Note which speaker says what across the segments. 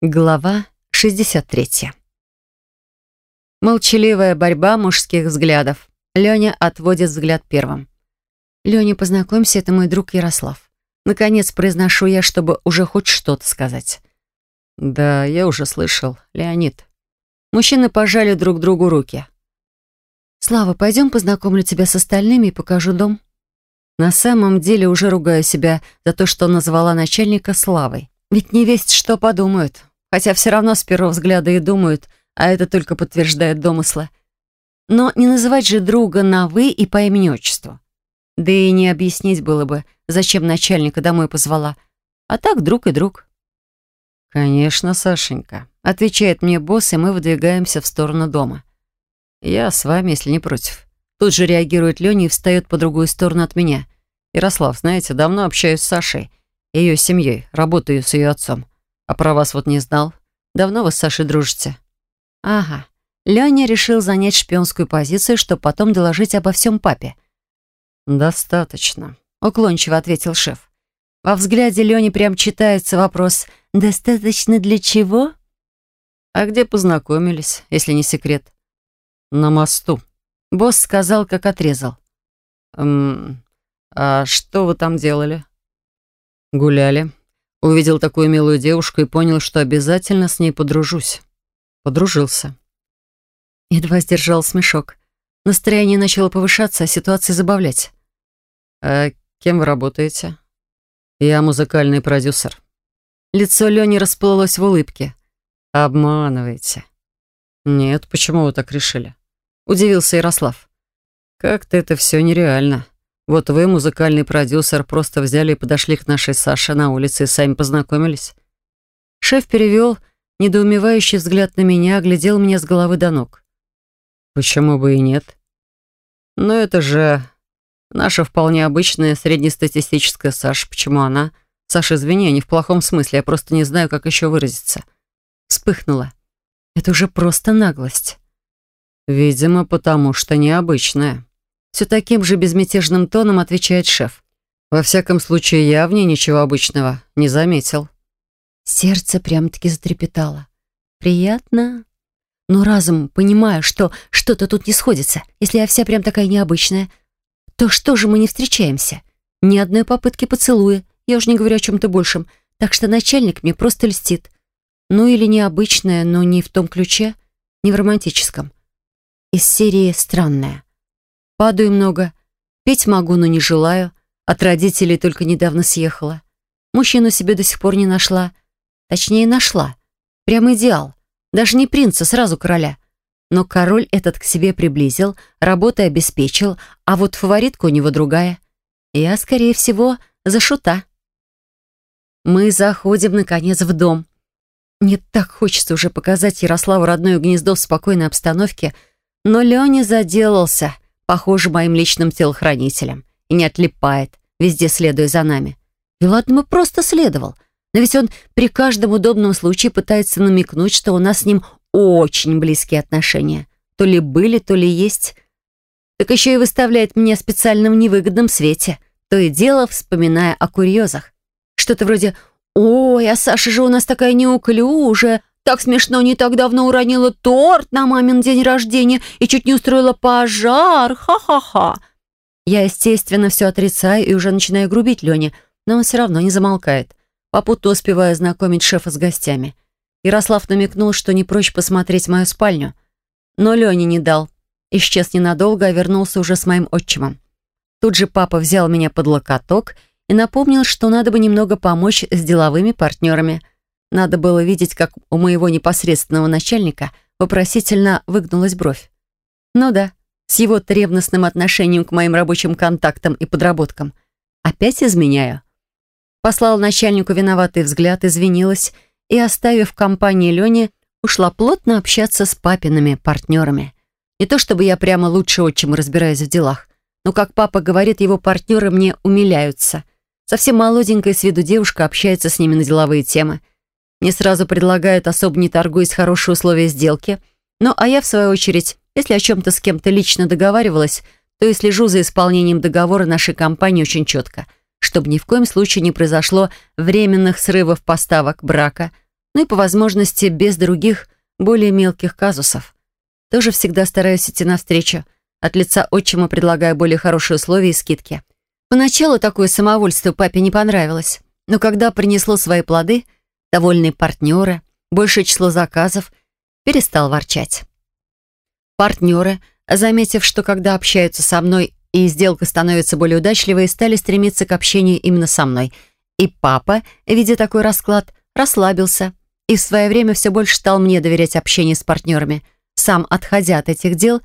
Speaker 1: Глава 63. Молчаливая борьба мужских взглядов. Леня отводит взгляд первым. «Леня, познакомься, это мой друг Ярослав. Наконец произношу я, чтобы уже хоть что-то сказать».
Speaker 2: «Да, я уже слышал. Леонид».
Speaker 1: Мужчины пожали друг другу руки. «Слава, пойдем познакомлю тебя с остальными и покажу дом». На самом деле уже ругаю себя за то, что назвала начальника Славой. Ведь не весть, что подумают. Хотя все равно с первого взгляда и думают, а это только подтверждает домыслы. Но не называть же друга на «вы» и по имени-отчеству. Да и не объяснить было бы, зачем начальника домой позвала. А так друг и друг.
Speaker 2: «Конечно, Сашенька», — отвечает мне босс, и мы выдвигаемся в сторону дома. «Я с вами, если не против». Тут же реагирует Леня и встает по другую сторону от меня. «Ярослав, знаете, давно общаюсь с Сашей, ее семьей, работаю с ее отцом. А про вас вот не знал. Давно вы с Сашей дружите?»
Speaker 1: «Ага. Леня решил занять шпионскую позицию, чтобы потом доложить обо всем папе».
Speaker 2: «Достаточно», —
Speaker 1: уклончиво ответил шеф. Во взгляде Лени прям читается вопрос «Достаточно для чего?»
Speaker 2: «А где познакомились, если не секрет?» «На мосту», — босс сказал, как отрезал. «Эм, а что вы там делали?» «Гуляли. Увидел такую милую девушку и понял, что обязательно с ней подружусь. Подружился.
Speaker 1: Едва сдержал смешок. Настроение начало повышаться, а ситуация забавлять.
Speaker 2: «А кем вы работаете?» «Я музыкальный продюсер».
Speaker 1: Лицо Лени расплылось в улыбке.
Speaker 2: «Обманываете». «Нет, почему вы так решили?» Удивился Ярослав. «Как-то это все нереально. Вот вы, музыкальный продюсер, просто взяли и подошли к нашей Саше на улице и сами познакомились.
Speaker 1: Шеф перевел недоумевающий взгляд на меня, оглядел меня с головы до ног.
Speaker 2: Почему бы и нет? Но это же наша вполне обычная среднестатистическая Саша. Почему она? Саша, извини, не в плохом смысле, я просто не знаю, как еще выразиться.
Speaker 1: Вспыхнула. Это уже просто наглость.
Speaker 2: Видимо, потому что необычная.
Speaker 1: Все таким же безмятежным тоном отвечает шеф.
Speaker 2: Во всяком случае, я в ней ничего обычного не заметил.
Speaker 1: Сердце прям-таки затрепетало. Приятно. Но разум, понимая, что что-то тут не сходится, если я вся прям такая необычная, то что же мы не встречаемся? Ни одной попытки поцелуя, я уже не говорю о чем-то большем, так что начальник мне просто льстит. Ну или необычная, но не в том ключе, не в романтическом. Из серии «Странная». Падаю много. Петь могу, но не желаю. От родителей только недавно съехала. Мужчину себе до сих пор не нашла. Точнее, нашла. Прям идеал. Даже не принца, сразу короля. Но король этот к себе приблизил, работы обеспечил, а вот фаворитка у него другая. Я, скорее всего, за шута. Мы заходим, наконец, в дом. Мне так хочется уже показать Ярославу родное гнездо в спокойной обстановке, но Леня заделался — похоже моим личным телохранителем, и не отлипает, везде следуя за нами. И ладно бы просто следовал, но ведь он при каждом удобном случае пытается намекнуть, что у нас с ним очень близкие отношения. То ли были, то ли есть. Так еще и выставляет меня в специальном невыгодном свете, то и дело вспоминая о курьезах. Что-то вроде «Ой, а Саша же у нас такая неуклюжая, так смешно, не так давно уронила торт на мамин день рождения и чуть не устроила пожар. Ха-ха-ха. Я, естественно, все отрицаю и уже начинаю грубить Лене, но он все равно не замолкает. Попутно успеваю знакомить шефа с гостями. Ярослав намекнул, что не прочь посмотреть мою спальню. Но Лене не дал. Исчез ненадолго, а вернулся уже с моим отчимом. Тут же папа взял меня под локоток и напомнил, что надо бы немного помочь с деловыми партнерами – надо было видеть, как у моего непосредственного начальника вопросительно выгнулась бровь. Ну да, с его ревностным отношением к моим рабочим контактам и подработкам. Опять изменяю. Послал начальнику виноватый взгляд, извинилась и, оставив компании Лени, ушла плотно общаться с папиными партнерами. Не то чтобы я прямо лучше отчим разбираюсь в делах, но, как папа говорит, его партнеры мне умиляются. Совсем молоденькая с виду девушка общается с ними на деловые темы – мне сразу предлагают, особо не торгуясь, хорошие условия сделки. Ну, а я, в свою очередь, если о чем-то с кем-то лично договаривалась, то и слежу за исполнением договора нашей компании очень четко, чтобы ни в коем случае не произошло временных срывов поставок брака, Ну и по возможности без других, более мелких казусов. Тоже всегда стараюсь идти навстречу. От лица отчима предлагаю более хорошие условия и скидки. Поначалу такое самовольство папе не понравилось, но когда принесло свои плоды, довольные партнеры, большее число заказов, перестал ворчать. Партнеры, заметив, что когда общаются со мной и сделка становится более удачливой, стали стремиться к общению именно со мной. И папа, видя такой расклад, расслабился и в свое время все больше стал мне доверять общению с партнерами, сам отходя от этих дел,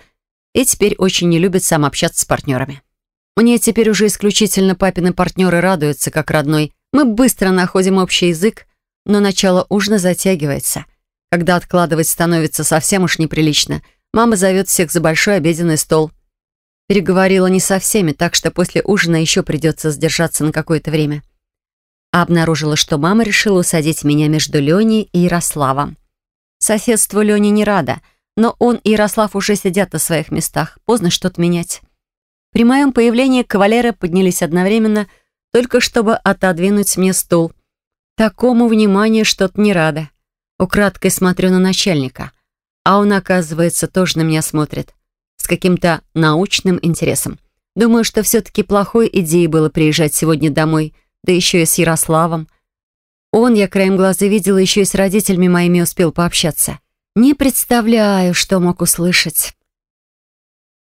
Speaker 1: и теперь очень не любит сам общаться с партнерами. Мне теперь уже исключительно папины партнеры радуются, как родной. Мы быстро находим общий язык, но начало ужина затягивается. Когда откладывать становится совсем уж неприлично, мама зовет всех за большой обеденный стол. Переговорила не со всеми, так что после ужина еще придется сдержаться на какое-то время а обнаружила, что мама решила усадить меня между Леней и Ярославом. Соседству Лене не рада, но он и Ярослав уже сидят на своих местах. Поздно что-то менять. При моем появлении кавалеры поднялись одновременно, только чтобы отодвинуть мне стул. Такому вниманию что-то не рада. Украдкой смотрю на начальника, а он, оказывается, тоже на меня смотрит. С каким-то научным интересом. Думаю, что все-таки плохой идеей было приезжать сегодня домой — да еще и с Ярославом. Он, я краем глаза видела, еще и с родителями моими успел пообщаться. Не представляю, что мог услышать.